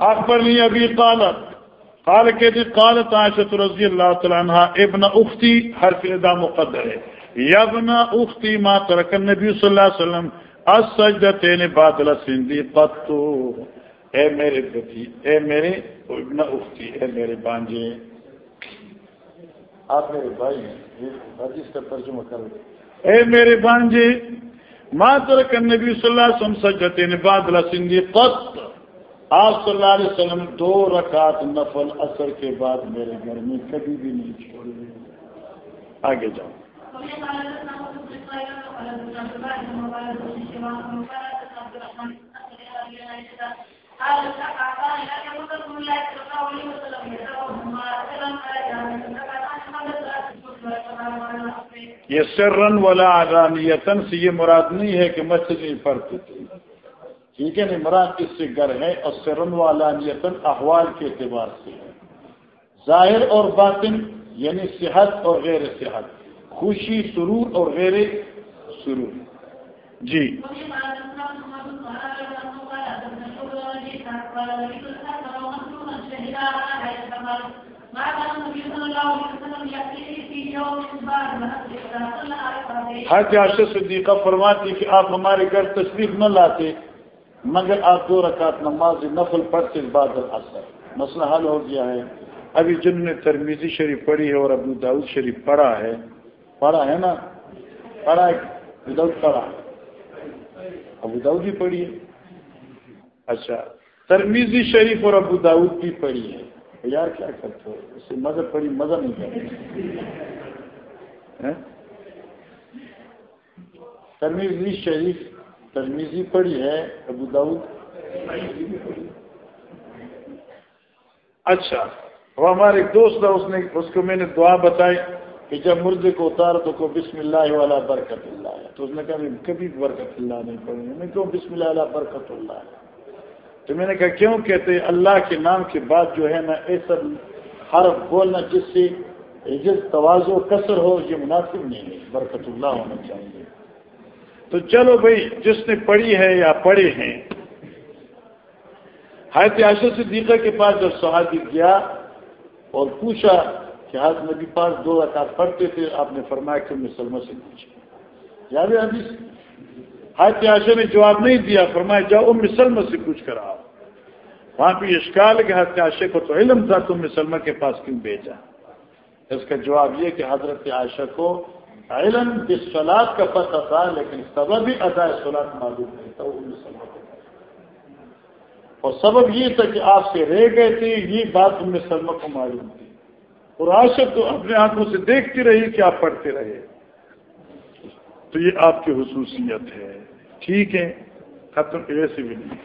اکبر نہیں ابھی جی قالت قال کے دی قالت عائشہ رضی اللہ تعالی عنہ ابن اختی حرف ادا مقدر ہے۔ یبن اختی ما ترک النبی صلی اللہ علیہ وسلم، السجدتین بعد السندی قطو۔ اے میرے بتی اے میرے ابن اختی، اے میرے بانجے آپ میرے بھائی ہیں حدیث کا ترجمہ کر اے میرے بانجے ما ترک النبی صلی اللہ علیہ وسلم سجدتین بعد السندی قط آپ صلی اللہ علیہ وسلم دو رکعت نفل اثر کے بعد میرے گھر میں کبھی بھی نہیں چھوڑے۔ آگے جاؤ۔ یہ سرن والا آدانیتن سے یہ مراد نہیں ہے کہ مسجد نہیں پڑھتے تھے۔ ٹھیک ہے نہیں مراد اس سے گر ہے اور سرن والا نیتن احوال کے اعتبار سے ہے۔ ظاہر اور باطن یعنی صحت اور غیر صحت۔ خوشی، سرور اور غیر سرور۔ جی۔ حج عاشر صدیقہ فرماتی کہ آپ ہمارے گھر تشریف نہ لاتے، مگر آپ دو رکعت نماز نفل پڑھتے بعد اثر مسئلہ حل ہو گیا ہے۔ ابھی جن نے ترمیزی شریف پڑھی ہے اور ابو داؤد شریف پڑھا ہے پڑھا ہے نا؟ پڑھا ہے۔ داؤد پڑھا ابو داؤد بھی پڑھی ہے۔ اچھا۔ ترمیزی شریف اور ابو داؤد بھی پڑھی ہے۔ یار کیا کرتے ہو؟ اس سے مزہ پڑی مزہ نہیں کرتے۔ ترمیزی شریف ترمیزی پڑھی ہے، ابو داؤد اچھا وہ ہمارے ایک دوست تھا اس نے، اس کو میں نے دعا بتائی کہ جب مردے کو اتار تو کو بسم اللہ والا برکت اللہ ہے۔ تو اس نے کہا کبھی برکت اللہ نہیں پڑھیں گے میں کیوں بسم اللہ والا برکت اللہ ہے۔ تو میں نے کہا، کیوں کہتے اللہ کے نام کے بعد جو ہے نا ایسا حرف بولنا جس سے جس توازو کثر ہو، یہ مناسب نہیں ہے۔ برکت اللہ ہونا چاہیے۔ تو چلو بھائی، جس نے پڑھی ہے یا پڑھے ہیں حیات عاشر صدیقہ کے پاس جب صحابی گیا اور پوچھا کہ حضرت نبی پاس دو رکعت پڑھتے تھے، آپ نے فرمایا کہ مسلمہ سے پوچھا۔ یاد ہے حدیث؟ حیات عاشر نے جواب نہیں دیا، فرمایا، جاؤ مسلمہ سے پوچھ کر آؤ۔ وہاں پہ اشکال کہ حضرت عاشق کو تو علم تھا تم مسلمہ کے پاس کیوں بھیجا؟ اس کا جواب یہ کہ حضرت عاشق کو علم سلاد کا پتہ تھا، لیکن سبب ہی ادا سلاد معلوم نہیں تھا، وہ مسلمہ اور سبب یہ تھا کہ آپ سے رہ گئے تھے، یہ بات ان میں سلم کو معلوم تھی۔ اور عاشق تو اپنے آنکھوں سے دیکھتی رہی کہ آپ پڑھتے رہے۔ تو یہ آپ کی خصوصیت ہے۔ ٹھیک ہے ختم ایسے بھی نہیں۔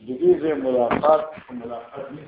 جدید ملاقات ملاقات نہیں